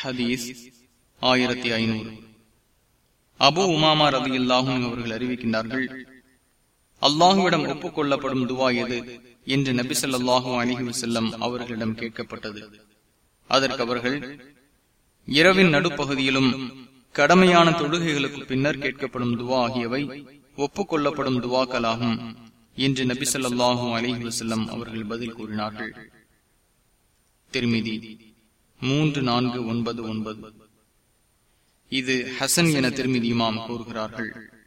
ஹதீஸ் ஆயிரத்தி ஐநூறு. அபு உமாமா ரவி இல்லாஹும் அவர்கள் அறிவிக்கின்றார்கள் அல்லாஹுவிடம் ஒப்புக்கொள்ளப்படும் துவா எது? என்று நபி சொல்லாஹு அலிஹி செல்லம் அவர்களிடம் கேட்கப்பட்டது. அதற்கு அவர்கள் இரவின் நடுப்பகுதியிலும் கடமையான தொழுகைகளுக்கு பின்னர் கேட்கப்படும் துவா ஆகியவை ஒப்புக்கொள்ளப்படும் துவாக்களாகும் என்று நபி சொல்லாஹு அலிஹி வசல்லம் அவர்கள் பதில் கூறினார்கள். திருமிதி மூன்று நான்கு ஒன்பது ஒன்பது. இது ஹசன் என திருமதி இமாம் கூறுகிறார்கள்.